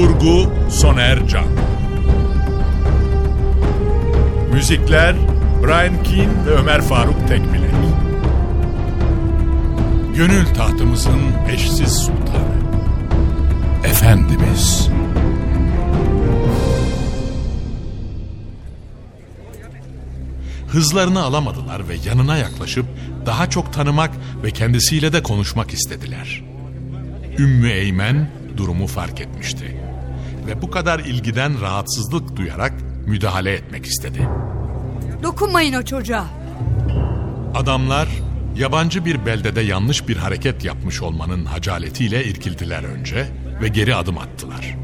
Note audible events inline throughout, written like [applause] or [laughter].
Kurgu Soner Can Müzikler Brian Keane ve Ömer Faruk Tekbilek Gönül tahtımızın eşsiz sultanı Efendimiz Hızlarını alamadılar ve yanına yaklaşıp daha çok tanımak ve kendisiyle de konuşmak istediler. Ümmü Eymen durumu fark etmişti. Ve bu kadar ilgiden rahatsızlık duyarak müdahale etmek istedi. Dokunmayın o çocuğa. Adamlar yabancı bir beldede yanlış bir hareket yapmış olmanın hacaletiyle irkildiler önce ve geri adım attılar.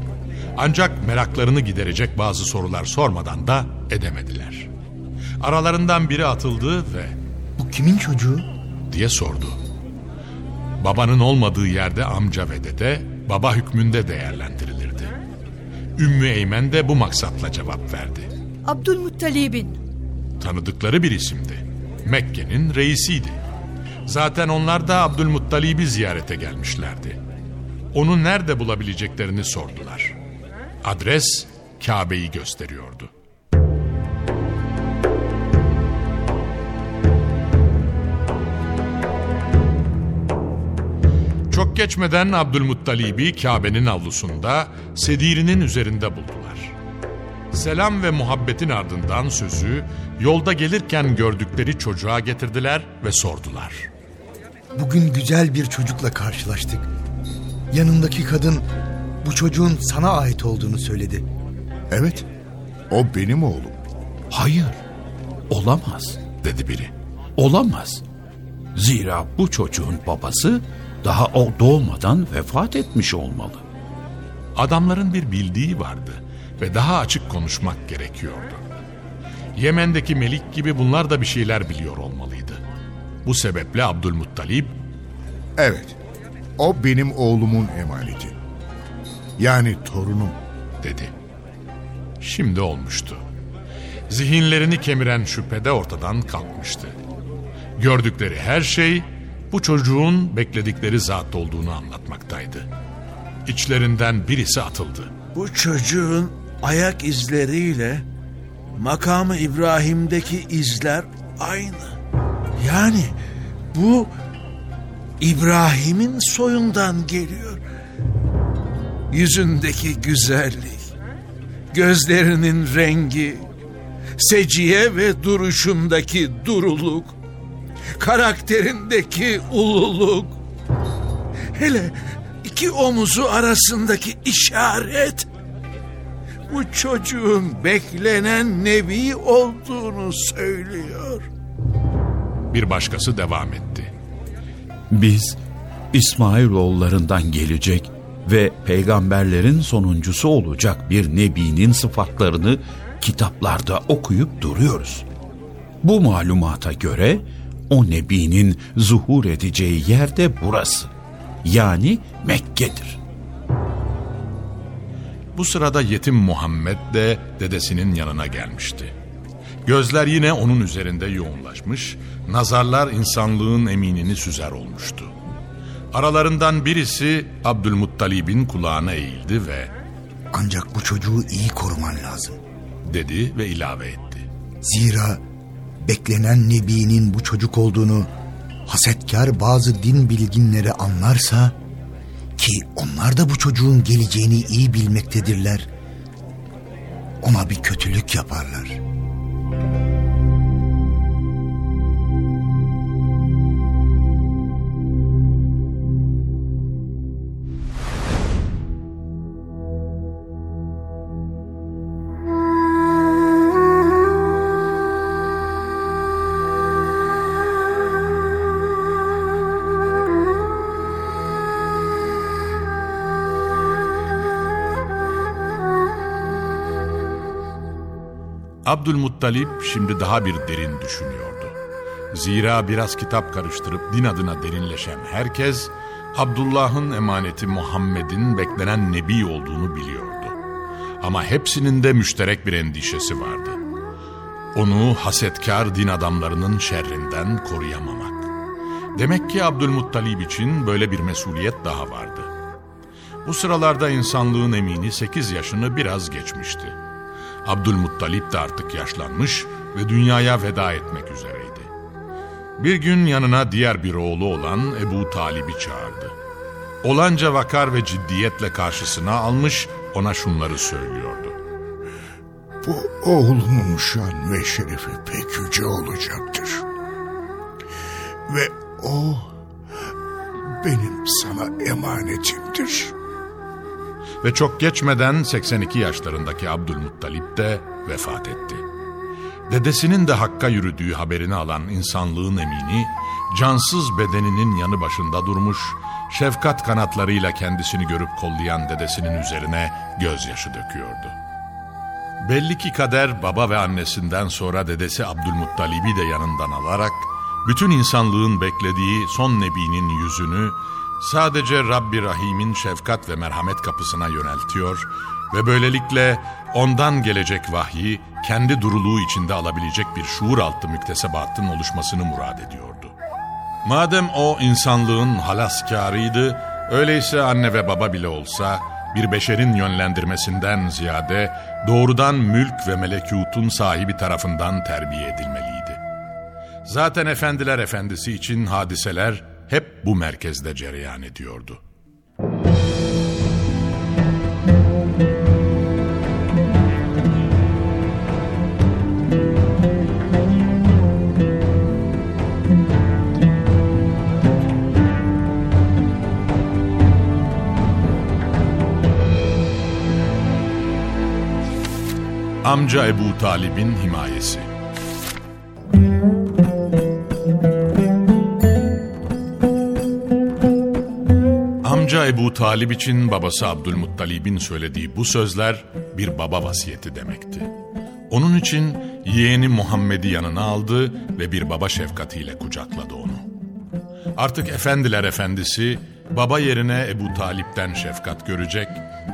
Ancak meraklarını giderecek bazı sorular sormadan da edemediler. Aralarından biri atıldı ve Bu kimin çocuğu? diye sordu. Babanın olmadığı yerde amca ve dede baba hükmünde değerlendirilirdi. Ümmü Eymen de bu maksatla cevap verdi. Abdülmuttalib'in. Tanıdıkları bir isimdi. Mekke'nin reisiydi. Zaten onlar da Abdülmuttalib'i ziyarete gelmişlerdi. Onu nerede bulabileceklerini sordular. Adres Kabe'yi gösteriyordu. Çok geçmeden Abdülmuttalib'i Kabe'nin avlusunda sedirinin üzerinde buldular. Selam ve muhabbetin ardından sözü yolda gelirken gördükleri çocuğa getirdiler ve sordular. Bugün güzel bir çocukla karşılaştık. Yanındaki kadın bu çocuğun sana ait olduğunu söyledi. Evet, o benim oğlum. Hayır, olamaz. dedi biri. Olamaz. Zira bu çocuğun babası daha o doğmadan vefat etmiş olmalı. Adamların bir bildiği vardı ve daha açık konuşmak gerekiyordu. Yemen'deki Melik gibi bunlar da bir şeyler biliyor olmalıydı. Bu sebeple Abdülmuttalip Evet, o benim oğlumun emaneti. Yani torunum. dedi. Şimdi olmuştu. Zihinlerini kemiren şüphe de ortadan kalkmıştı. Gördükleri her şey bu çocuğun bekledikleri zat olduğunu anlatmaktaydı. İçlerinden birisi atıldı. Bu çocuğun ayak izleriyle makamı İbrahim'deki izler aynı. Yani bu İbrahim'in soyundan geliyor. Yüzündeki güzellik, gözlerinin rengi, seciye ve duruşundaki duruluk, karakterindeki ululuk, hele iki omuzu arasındaki işaret, bu çocuğun beklenen nebi olduğunu söylüyor. Bir başkası devam etti. Biz İsmailoğullarından gelecek ve peygamberlerin sonuncusu olacak bir nebinin sıfatlarını kitaplarda okuyup duruyoruz. Bu malumata göre o nebinin zuhur edeceği yer de burası. Yani Mekke'dir. Bu sırada yetim Muhammed de dedesinin yanına gelmişti. Gözler yine onun üzerinde yoğunlaşmış, nazarlar insanlığın eminini süzer olmuştu. Aralarından birisi Abdülmuttalib'in kulağına eğildi ve Ancak bu çocuğu iyi koruman lazım. dedi ve ilave etti. Zira beklenen nebinin bu çocuk olduğunu hasetkar bazı din bilginleri anlarsa Belki onlar da bu çocuğun geleceğini iyi bilmektedirler. Ona bir kötülük yaparlar. Abdülmuttalip şimdi daha bir derin düşünüyordu. Zira biraz kitap karıştırıp din adına derinleşen herkes Abdullah'ın emaneti Muhammed'in beklenen nebi olduğunu biliyordu. Ama hepsinin de müşterek bir endişesi vardı. Onu hasetkar din adamlarının şerrinden koruyamamak. Demek ki Abdülmuttalip için böyle bir mesuliyet daha vardı. Bu sıralarda insanlığın emini 8 yaşını biraz geçmişti. Abdülmuttalip de artık yaşlanmış ve dünyaya veda etmek üzereydi. Bir gün yanına diğer bir oğlu olan Ebu Talib'i çağırdı. Olanca vakar ve ciddiyetle karşısına almış ona şunları söylüyordu. Bu oğlumun şan ve şerefi pek yüce olacaktır. Ve o benim sana emanetimdir. Ve çok geçmeden 82 yaşlarındaki Abdülmuttalip de vefat etti. Dedesinin de Hakk'a yürüdüğü haberini alan insanlığın emini, cansız bedeninin yanı başında durmuş, şefkat kanatlarıyla kendisini görüp kollayan dedesinin üzerine gözyaşı döküyordu. Belli ki kader baba ve annesinden sonra dedesi Abdülmuttalib'i de yanından alarak, bütün insanlığın beklediği son nebinin yüzünü sadece Rabbi Rahim'in şefkat ve merhamet kapısına yöneltiyor ve böylelikle ondan gelecek vahyi kendi duruluğu içinde alabilecek bir şuur altı müktesebatın oluşmasını murad ediyordu. Madem o insanlığın halaskarıydı, öyleyse anne ve baba bile olsa bir beşerin yönlendirmesinden ziyade doğrudan mülk ve melekutun sahibi tarafından terbiye edilmeliydi. Zaten efendiler efendisi için hadiseler hep bu merkezde cereyan ediyordu. Amca Ebu Talib'in himayesi Amca Ebu Talib için babası Abdülmuttalib'in söylediği bu sözler bir baba vasiyeti demekti. Onun için yeğeni Muhammed'i yanına aldı ve bir baba şefkatiyle kucakladı onu. Artık efendiler efendisi baba yerine Ebu Talip'ten şefkat görecek,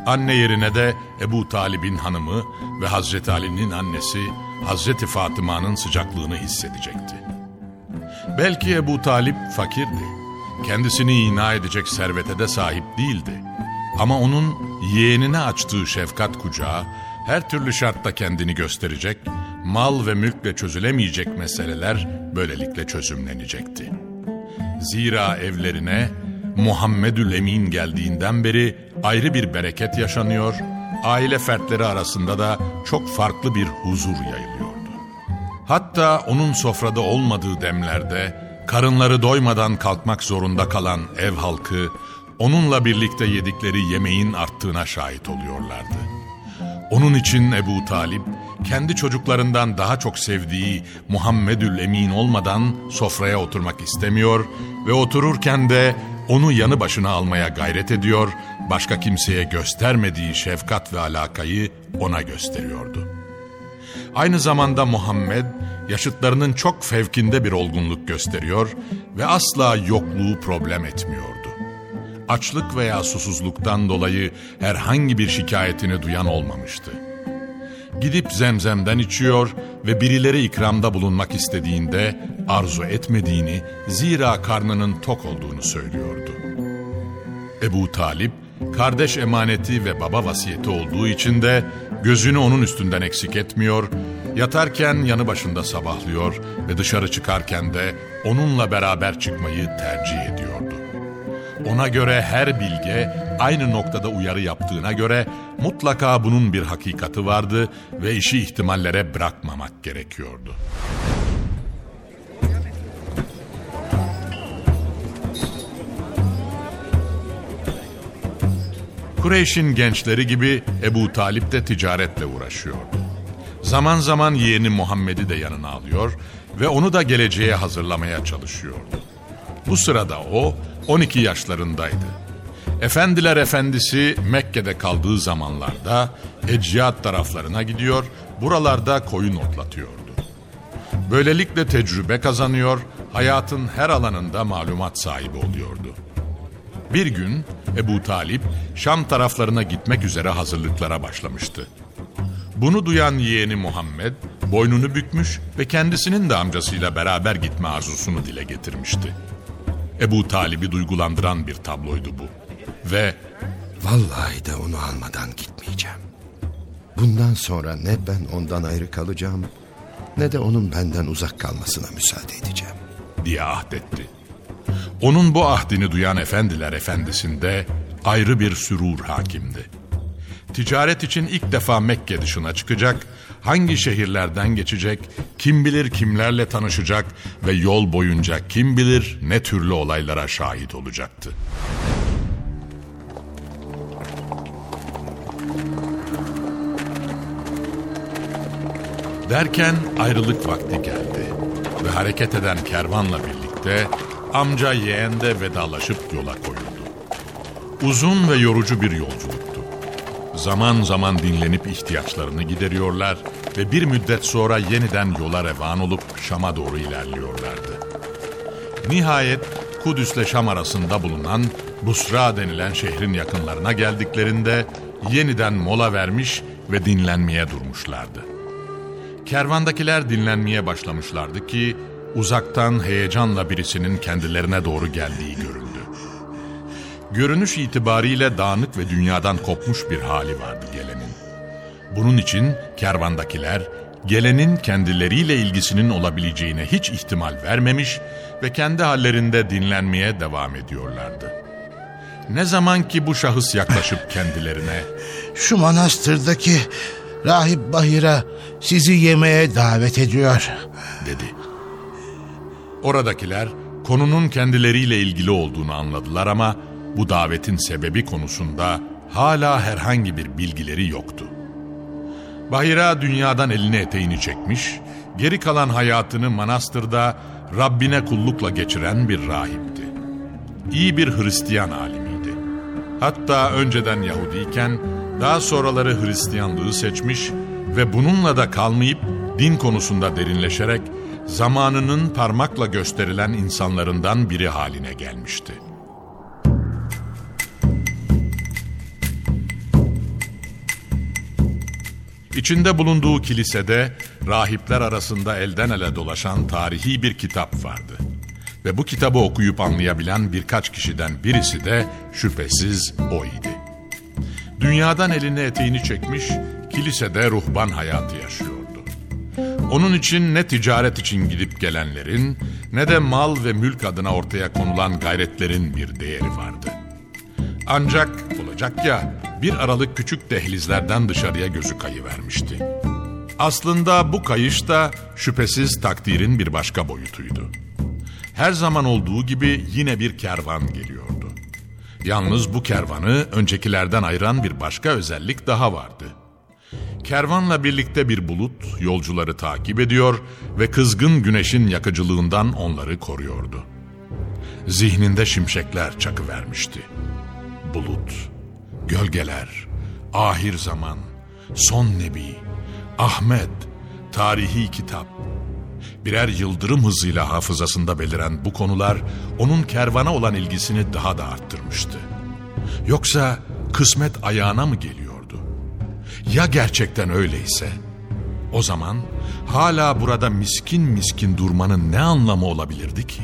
anne yerine de Ebu Talib'in hanımı ve Hazreti Ali'nin annesi Hazreti Fatıma'nın sıcaklığını hissedecekti. Belki Ebu Talip fakirdi. Kendisini ina edecek servete de sahip değildi. Ama onun yeğenine açtığı şefkat kucağı her türlü şartta kendini gösterecek, mal ve mülkle çözülemeyecek meseleler böylelikle çözümlenecekti. Zira evlerine Muhammedül Emin geldiğinden beri ayrı bir bereket yaşanıyor, aile fertleri arasında da çok farklı bir huzur yayılıyordu. Hatta onun sofrada olmadığı demlerde karınları doymadan kalkmak zorunda kalan ev halkı onunla birlikte yedikleri yemeğin arttığına şahit oluyorlardı. Onun için Ebu Talip kendi çocuklarından daha çok sevdiği Muhammedül Emin olmadan sofraya oturmak istemiyor ve otururken de onu yanı başına almaya gayret ediyor, başka kimseye göstermediği şefkat ve alakayı ona gösteriyordu. Aynı zamanda Muhammed yaşıtlarının çok fevkinde bir olgunluk gösteriyor ve asla yokluğu problem etmiyordu. Açlık veya susuzluktan dolayı herhangi bir şikayetini duyan olmamıştı. Gidip zemzemden içiyor ve birileri ikramda bulunmak istediğinde arzu etmediğini zira karnının tok olduğunu söylüyordu. Ebu Talip kardeş emaneti ve baba vasiyeti olduğu için de gözünü onun üstünden eksik etmiyor, yatarken yanı başında sabahlıyor ve dışarı çıkarken de onunla beraber çıkmayı tercih ediyordu. Ona göre her bilge aynı noktada uyarı yaptığına göre mutlaka bunun bir hakikati vardı ve işi ihtimallere bırakmamak gerekiyordu. Kureyş'in gençleri gibi Ebu Talip de ticaretle uğraşıyordu. Zaman zaman yeğeni Muhammed'i de yanına alıyor ve onu da geleceğe hazırlamaya çalışıyordu. Bu sırada o 12 yaşlarındaydı. Efendiler efendisi Mekke'de kaldığı zamanlarda Ecciyat taraflarına gidiyor, buralarda koyun otlatıyordu. Böylelikle tecrübe kazanıyor, hayatın her alanında malumat sahibi oluyordu. Bir gün Ebu Talip Şam taraflarına gitmek üzere hazırlıklara başlamıştı. Bunu duyan yeğeni Muhammed boynunu bükmüş ve kendisinin de amcasıyla beraber gitme arzusunu dile getirmişti. Ebu Talib'i duygulandıran bir tabloydu bu. Ve Vallahi de onu almadan gitmeyeceğim. Bundan sonra ne ben ondan ayrı kalacağım ne de onun benden uzak kalmasına müsaade edeceğim. diye ahdetti. Onun bu ahdini duyan efendiler efendisinde ayrı bir sürur hakimdi. Ticaret için ilk defa Mekke dışına çıkacak, hangi şehirlerden geçecek, kim bilir kimlerle tanışacak ve yol boyunca kim bilir ne türlü olaylara şahit olacaktı. Derken ayrılık vakti geldi ve hareket eden kervanla birlikte amca yeğen de vedalaşıp yola koyuldu. Uzun ve yorucu bir yolculuktu. Zaman zaman dinlenip ihtiyaçlarını gideriyorlar ve bir müddet sonra yeniden yola revan olup Şam'a doğru ilerliyorlardı. Nihayet Kudüs'le Şam arasında bulunan Busra denilen şehrin yakınlarına geldiklerinde yeniden mola vermiş ve dinlenmeye durmuşlardı. Kervandakiler dinlenmeye başlamışlardı ki uzaktan heyecanla birisinin kendilerine doğru geldiği görüldü. Görünüş itibariyle dağınık ve dünyadan kopmuş bir hali vardı gelenin. Bunun için kervandakiler gelenin kendileriyle ilgisinin olabileceğine hiç ihtimal vermemiş ve kendi hallerinde dinlenmeye devam ediyorlardı. Ne zaman ki bu şahıs yaklaşıp [laughs] kendilerine Şu manastırdaki rahip Bahira sizi yemeğe davet ediyor. dedi. Oradakiler konunun kendileriyle ilgili olduğunu anladılar ama bu davetin sebebi konusunda hala herhangi bir bilgileri yoktu. Bahira dünyadan elini eteğini çekmiş, geri kalan hayatını manastırda Rabbine kullukla geçiren bir rahipti. İyi bir Hristiyan alimiydi. Hatta önceden Yahudiyken daha sonraları Hristiyanlığı seçmiş ve bununla da kalmayıp din konusunda derinleşerek zamanının parmakla gösterilen insanlarından biri haline gelmişti. İçinde bulunduğu kilisede rahipler arasında elden ele dolaşan tarihi bir kitap vardı. Ve bu kitabı okuyup anlayabilen birkaç kişiden birisi de şüphesiz o idi. Dünyadan elini eteğini çekmiş, kilisede ruhban hayatı yaşıyordu. Onun için ne ticaret için gidip gelenlerin ne de mal ve mülk adına ortaya konulan gayretlerin bir değeri vardı. Ancak olacak ya bir aralık küçük dehlizlerden dışarıya gözü kayıvermişti. Aslında bu kayış da şüphesiz takdirin bir başka boyutuydu. Her zaman olduğu gibi yine bir kervan geliyordu. Yalnız bu kervanı öncekilerden ayıran bir başka özellik daha vardı. Kervanla birlikte bir bulut yolcuları takip ediyor ve kızgın güneşin yakıcılığından onları koruyordu. Zihninde şimşekler çakıvermişti. Bulut, gölgeler, ahir zaman, son nebi, Ahmet, tarihi kitap. Birer yıldırım hızıyla hafızasında beliren bu konular onun kervana olan ilgisini daha da arttırmıştı. Yoksa kısmet ayağına mı geliyordu? Ya gerçekten öyleyse? O zaman hala burada miskin miskin durmanın ne anlamı olabilirdi ki?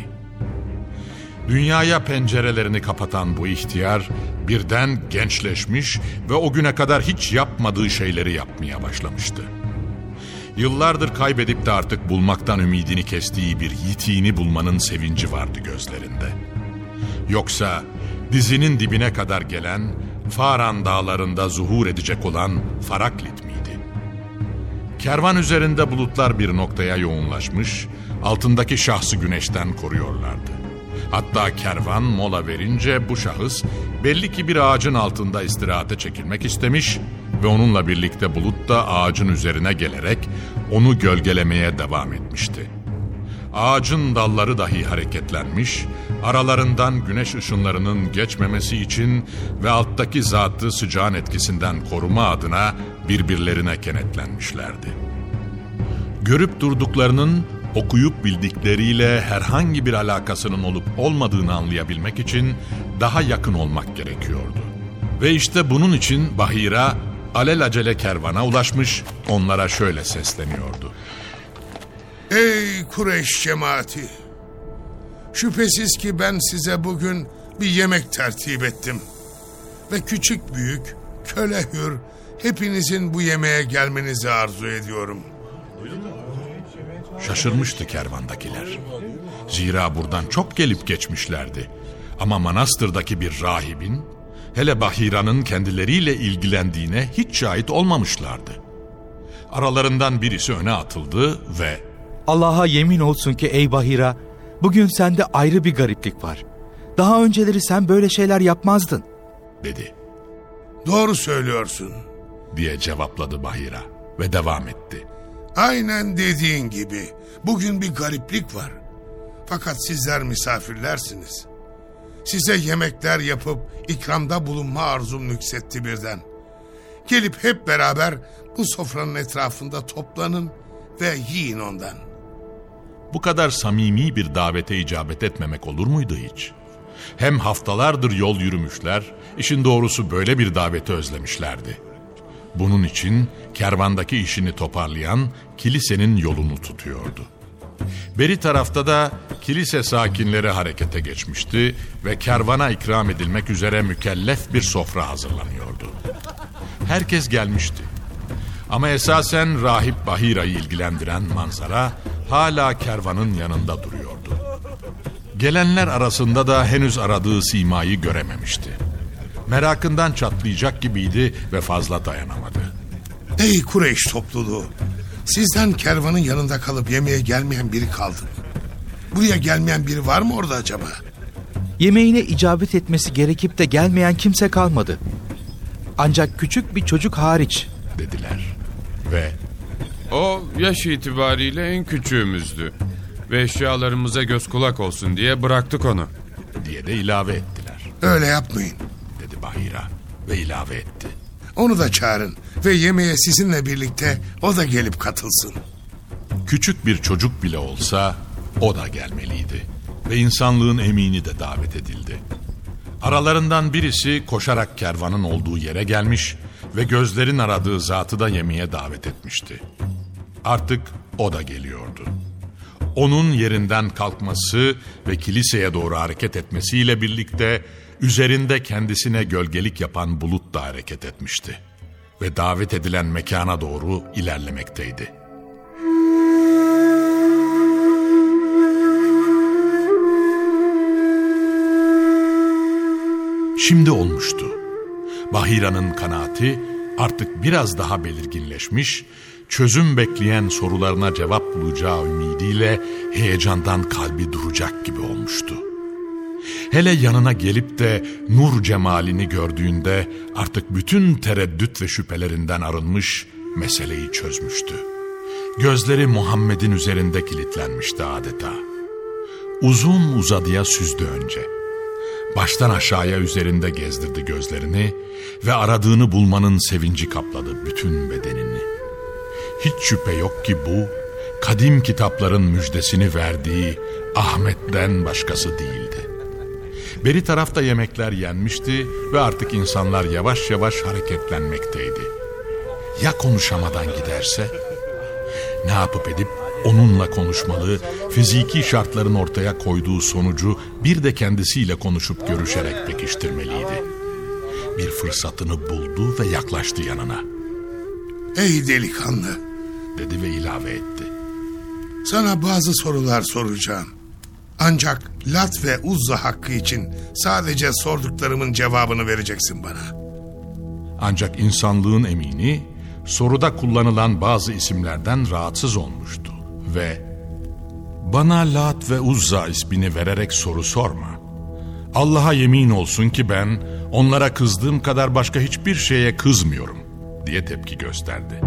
Dünyaya pencerelerini kapatan bu ihtiyar birden gençleşmiş ve o güne kadar hiç yapmadığı şeyleri yapmaya başlamıştı. Yıllardır kaybedip de artık bulmaktan ümidini kestiği bir yitiğini bulmanın sevinci vardı gözlerinde. Yoksa dizinin dibine kadar gelen, Faran dağlarında zuhur edecek olan Faraklit miydi? Kervan üzerinde bulutlar bir noktaya yoğunlaşmış, altındaki şahsı güneşten koruyorlardı. Hatta kervan mola verince bu şahıs belli ki bir ağacın altında istirahate çekilmek istemiş ve onunla birlikte bulut da ağacın üzerine gelerek onu gölgelemeye devam etmişti. Ağacın dalları dahi hareketlenmiş, aralarından güneş ışınlarının geçmemesi için ve alttaki zatı sıcağın etkisinden koruma adına birbirlerine kenetlenmişlerdi. Görüp durduklarının okuyup bildikleriyle herhangi bir alakasının olup olmadığını anlayabilmek için daha yakın olmak gerekiyordu. Ve işte bunun için Bahira alelacele kervana ulaşmış onlara şöyle sesleniyordu. Ey Kureyş cemaati! Şüphesiz ki ben size bugün bir yemek tertip ettim. Ve küçük büyük, köle hür, hepinizin bu yemeğe gelmenizi arzu ediyorum. Şaşırmıştı kervandakiler. Zira buradan çok gelip geçmişlerdi. Ama manastırdaki bir rahibin, hele Bahira'nın kendileriyle ilgilendiğine hiç şahit olmamışlardı. Aralarından birisi öne atıldı ve Allah'a yemin olsun ki ey Bahira, bugün sende ayrı bir gariplik var. Daha önceleri sen böyle şeyler yapmazdın. dedi Doğru söylüyorsun. diye cevapladı Bahira ve devam etti. Aynen dediğin gibi bugün bir gariplik var. Fakat sizler misafirlersiniz. Size yemekler yapıp ikramda bulunma arzum nüksetti birden. Gelip hep beraber bu sofranın etrafında toplanın ve yiyin ondan. Bu kadar samimi bir davete icabet etmemek olur muydu hiç? Hem haftalardır yol yürümüşler, işin doğrusu böyle bir daveti özlemişlerdi. Bunun için kervandaki işini toparlayan kilisenin yolunu tutuyordu. Beri tarafta da kilise sakinleri harekete geçmişti ve kervana ikram edilmek üzere mükellef bir sofra hazırlanıyordu. Herkes gelmişti. Ama esasen rahip Bahira'yı ilgilendiren manzara hala kervanın yanında duruyordu. Gelenler arasında da henüz aradığı simayı görememişti. Merakından çatlayacak gibiydi ve fazla dayanamadı. Ey Kureyş topluluğu! Sizden kervanın yanında kalıp yemeğe gelmeyen biri kaldı. mı? Buraya gelmeyen biri var mı orada acaba? Yemeğine icabet etmesi gerekip de gelmeyen kimse kalmadı. Ancak küçük bir çocuk hariç. dediler. Ve O yaş itibariyle en küçüğümüzdü. Ve eşyalarımıza göz kulak olsun diye bıraktık onu. diye de ilave ettiler. Öyle yapmayın. Dedi Bahira ve ilave etti. Onu da çağırın ve yemeğe sizinle birlikte o da gelip katılsın. Küçük bir çocuk bile olsa o da gelmeliydi. Ve insanlığın emini de davet edildi. Aralarından birisi koşarak kervanın olduğu yere gelmiş ve gözlerin aradığı zatı da yemeğe davet etmişti. Artık o da geliyordu. Onun yerinden kalkması ve kiliseye doğru hareket etmesiyle birlikte üzerinde kendisine gölgelik yapan bulut da hareket etmişti. Ve davet edilen mekana doğru ilerlemekteydi. Şimdi olmuştu. Bahira'nın kanaati artık biraz daha belirginleşmiş, çözüm bekleyen sorularına cevap bulacağı ümidiyle heyecandan kalbi duracak gibi olmuştu. Hele yanına gelip de nur cemalini gördüğünde artık bütün tereddüt ve şüphelerinden arınmış, meseleyi çözmüştü. Gözleri Muhammed'in üzerinde kilitlenmişti adeta. Uzun uzadıya süzdü önce. Baştan aşağıya üzerinde gezdirdi gözlerini ve aradığını bulmanın sevinci kapladı bütün bedenini. Hiç şüphe yok ki bu, kadim kitapların müjdesini verdiği Ahmet'ten başkası değildi. Beri tarafta yemekler yenmişti ve artık insanlar yavaş yavaş hareketlenmekteydi. Ya konuşamadan giderse? Ne yapıp edip onunla konuşmalı, fiziki şartların ortaya koyduğu sonucu bir de kendisiyle konuşup görüşerek pekiştirmeliydi. Bir fırsatını buldu ve yaklaştı yanına. Ey delikanlı! Dedi ve ilave etti. Sana bazı sorular soracağım. Ancak Lat ve Uzza hakkı için sadece sorduklarımın cevabını vereceksin bana. Ancak insanlığın emini soruda kullanılan bazı isimlerden rahatsız olmuştu ve bana Lat ve Uzza ismini vererek soru sorma. Allah'a yemin olsun ki ben onlara kızdığım kadar başka hiçbir şeye kızmıyorum diye tepki gösterdi.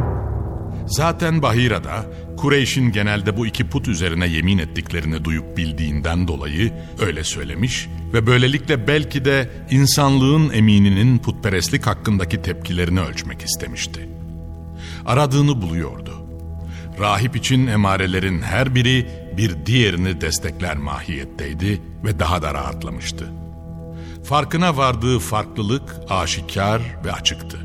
Zaten Bahira'da Kureyş'in genelde bu iki put üzerine yemin ettiklerini duyup bildiğinden dolayı öyle söylemiş ve böylelikle belki de insanlığın emininin putperestlik hakkındaki tepkilerini ölçmek istemişti. Aradığını buluyordu. Rahip için emarelerin her biri bir diğerini destekler mahiyetteydi ve daha da rahatlamıştı. Farkına vardığı farklılık aşikar ve açıktı.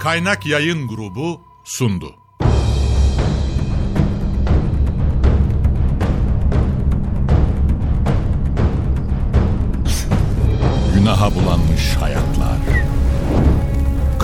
Kaynak Yayın Grubu sundu. Günaha bulanmış hayatlar,